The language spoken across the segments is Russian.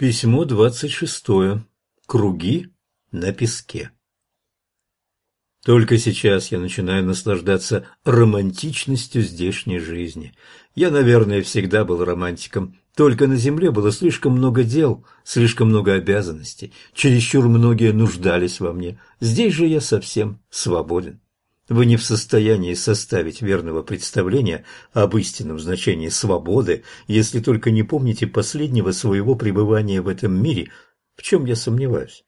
Письмо двадцать шестое. Круги на песке. Только сейчас я начинаю наслаждаться романтичностью здешней жизни. Я, наверное, всегда был романтиком, только на земле было слишком много дел, слишком много обязанностей, чересчур многие нуждались во мне. Здесь же я совсем свободен. Вы не в состоянии составить верного представления об истинном значении свободы, если только не помните последнего своего пребывания в этом мире, в чем я сомневаюсь.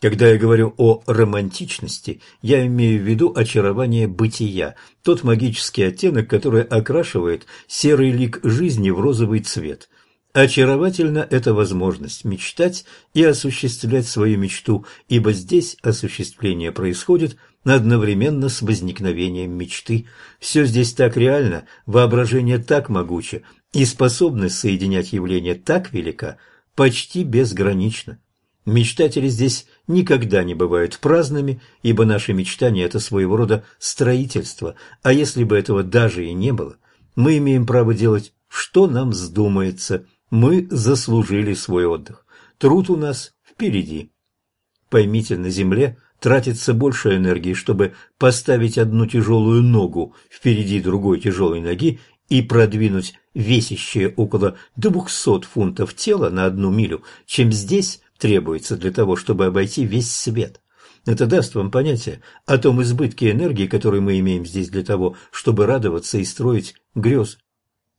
Когда я говорю о романтичности, я имею в виду очарование бытия, тот магический оттенок, который окрашивает серый лик жизни в розовый цвет. Очаровательна эта возможность мечтать и осуществлять свою мечту, ибо здесь осуществление происходит одновременно с возникновением мечты. Все здесь так реально, воображение так могуче, и способность соединять явления так велика, почти безгранична. Мечтатели здесь никогда не бывают праздными, ибо наши мечтания – это своего рода строительство, а если бы этого даже и не было, мы имеем право делать, что нам вздумается – мы заслужили свой отдых. Труд у нас впереди. Поймите, на земле тратится больше энергии, чтобы поставить одну тяжелую ногу впереди другой тяжелой ноги и продвинуть весящее около двухсот фунтов тело на одну милю, чем здесь требуется для того, чтобы обойти весь свет. Это даст вам понятие о том избытке энергии, который мы имеем здесь для того, чтобы радоваться и строить грезы.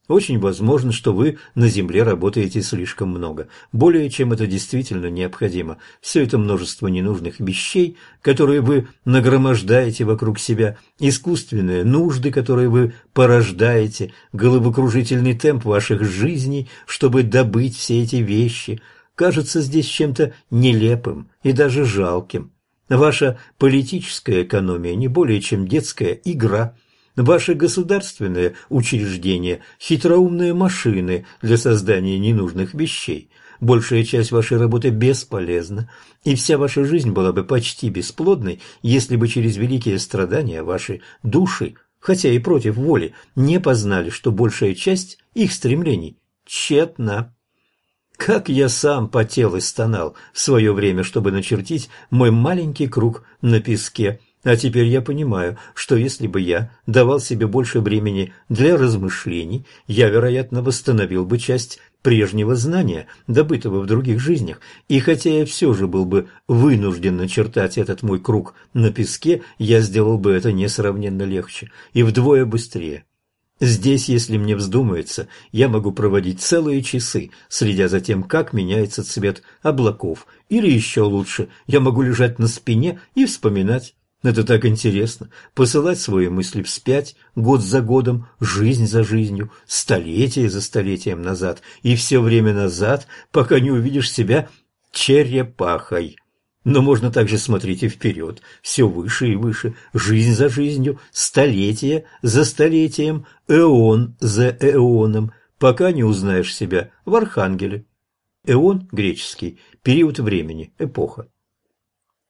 Очень возможно, что вы на Земле работаете слишком много, более чем это действительно необходимо. Все это множество ненужных вещей, которые вы нагромождаете вокруг себя, искусственные нужды, которые вы порождаете, головокружительный темп ваших жизней, чтобы добыть все эти вещи, кажется здесь чем-то нелепым и даже жалким. Ваша политическая экономия не более чем детская игра – Ваши государственные учреждения – хитроумные машины для создания ненужных вещей. Большая часть вашей работы бесполезна, и вся ваша жизнь была бы почти бесплодной, если бы через великие страдания ваши души, хотя и против воли, не познали, что большая часть их стремлений тщетна. Как я сам потел и стонал в свое время, чтобы начертить мой маленький круг на песке – а теперь я понимаю, что если бы я давал себе больше времени для размышлений, я, вероятно, восстановил бы часть прежнего знания, добытого в других жизнях, и хотя я все же был бы вынужден начертать этот мой круг на песке, я сделал бы это несравненно легче и вдвое быстрее. Здесь, если мне вздумается, я могу проводить целые часы, следя за тем, как меняется цвет облаков, или еще лучше, я могу лежать на спине и вспоминать это так интересно – посылать свои мысли вспять, год за годом, жизнь за жизнью, столетие за столетием назад и все время назад, пока не увидишь себя черепахой. Но можно также смотреть и вперед, все выше и выше, жизнь за жизнью, столетие за столетием, эон за эоном, пока не узнаешь себя в Архангеле. Эон – греческий, период времени, эпоха.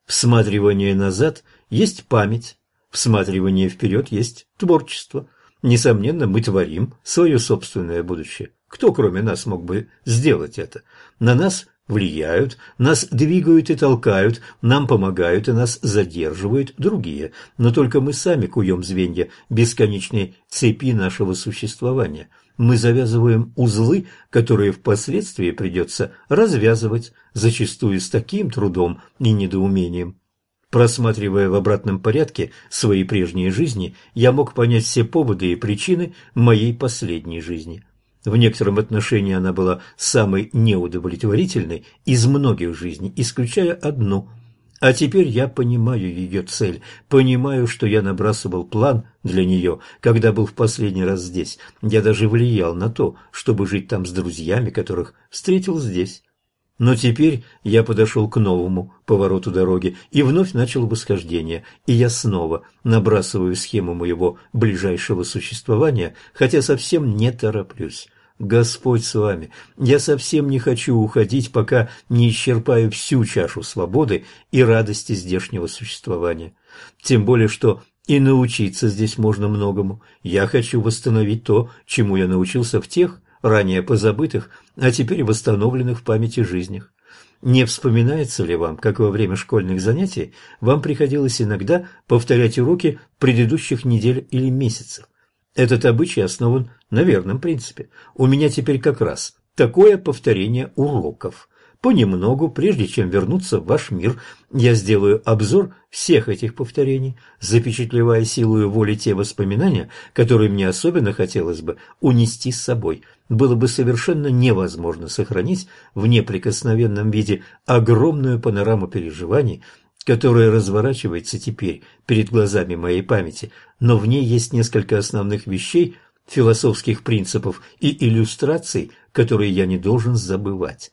Всматривание назад есть память, всматривание вперед есть творчество. Несомненно, мы творим свое собственное будущее. Кто, кроме нас, мог бы сделать это? На нас влияют, нас двигают и толкают, нам помогают и нас задерживают другие, но только мы сами куем звенья бесконечной цепи нашего существования – мы завязываем узлы, которые впоследствии придется развязывать, зачастую с таким трудом и недоумением. Просматривая в обратном порядке свои прежние жизни, я мог понять все поводы и причины моей последней жизни. В некотором отношении она была самой неудовлетворительной из многих жизней, исключая одну – а теперь я понимаю ее цель, понимаю, что я набрасывал план для нее, когда был в последний раз здесь. Я даже влиял на то, чтобы жить там с друзьями, которых встретил здесь. Но теперь я подошел к новому повороту дороги и вновь начал восхождение, и я снова набрасываю схему моего ближайшего существования, хотя совсем не тороплюсь. Господь с вами. Я совсем не хочу уходить, пока не исчерпаю всю чашу свободы и радости здешнего существования. Тем более, что и научиться здесь можно многому. Я хочу восстановить то, чему я научился в тех ранее позабытых, а теперь восстановленных в памяти жизнях. Не вспоминается ли вам, как во время школьных занятий вам приходилось иногда повторять уроки предыдущих недель или месяцев? Этот обычай основан на верном принципе. У меня теперь как раз такое повторение уроков. Понемногу, прежде чем вернуться в ваш мир, я сделаю обзор всех этих повторений, запечатлевая силою воли те воспоминания, которые мне особенно хотелось бы унести с собой. Было бы совершенно невозможно сохранить в неприкосновенном виде огромную панораму переживаний, которая разворачивается теперь перед глазами моей памяти, но в ней есть несколько основных вещей, философских принципов и иллюстраций, которые я не должен забывать.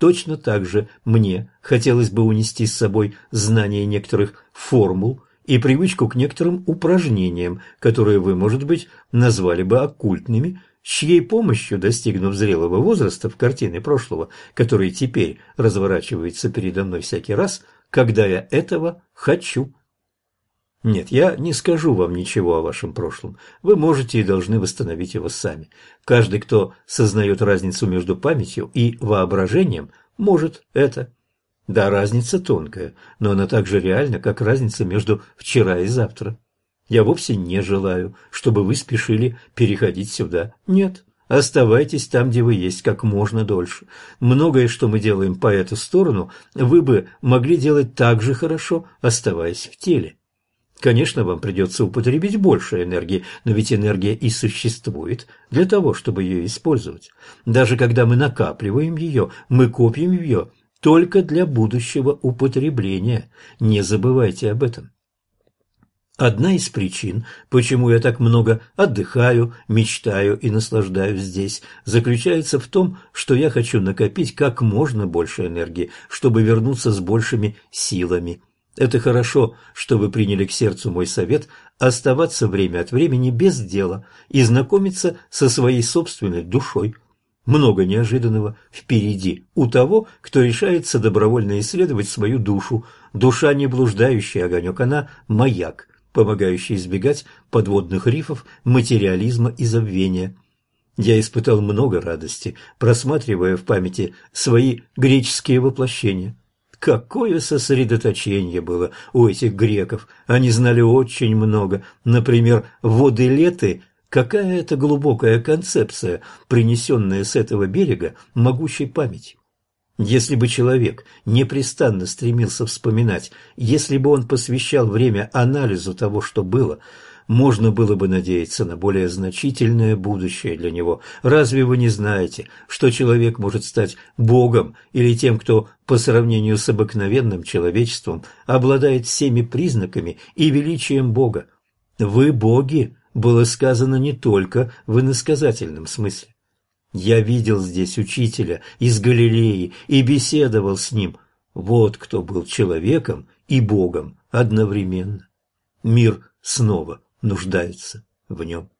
Точно так же мне хотелось бы унести с собой знание некоторых формул и привычку к некоторым упражнениям, которые вы, может быть, назвали бы оккультными, с чьей помощью, достигнув зрелого возраста в картины прошлого, который теперь разворачивается передо мной всякий раз, когда я этого хочу, нет, я не скажу вам ничего о вашем прошлом. Вы можете и должны восстановить его сами. Каждый, кто сознает разницу между памятью и воображением, может это. Да, разница тонкая, но она так же реальна, как разница между вчера и завтра. Я вовсе не желаю, чтобы вы спешили переходить сюда. Нет, оставайтесь там, где вы есть, как можно дольше. Многое, что мы делаем по эту сторону, вы бы могли делать так же хорошо, оставаясь в теле. Конечно, вам придется употребить больше энергии, но ведь энергия и существует для того, чтобы ее использовать. Даже когда мы накапливаем ее, мы копим ее только для будущего употребления. Не забывайте об этом. Одна из причин, почему я так много отдыхаю, мечтаю и наслаждаюсь здесь, заключается в том, что я хочу накопить как можно больше энергии, чтобы вернуться с большими силами. Это хорошо, что вы приняли к сердцу мой совет оставаться время от времени без дела и знакомиться со своей собственной душой. Много неожиданного впереди у того, кто решается добровольно исследовать свою душу. Душа не блуждающий огонек, она маяк, помогающий избегать подводных рифов, материализма и забвения. Я испытал много радости, просматривая в памяти свои греческие воплощения. Какое сосредоточение было у этих греков! Они знали очень много. Например, воды леты – какая это глубокая концепция, принесенная с этого берега могучей памяти. Если бы человек непрестанно стремился вспоминать, если бы он посвящал время анализу того, что было – можно было бы надеяться на более значительное будущее для него. Разве вы не знаете, что человек может стать Богом или тем, кто по сравнению с обыкновенным человечеством обладает всеми признаками и величием Бога? Вы боги, было сказано не только в иносказательном смысле. Я видел здесь учителя из Галилеи и беседовал с ним. Вот кто был человеком и Богом одновременно. Мир снова нуждаются в нем.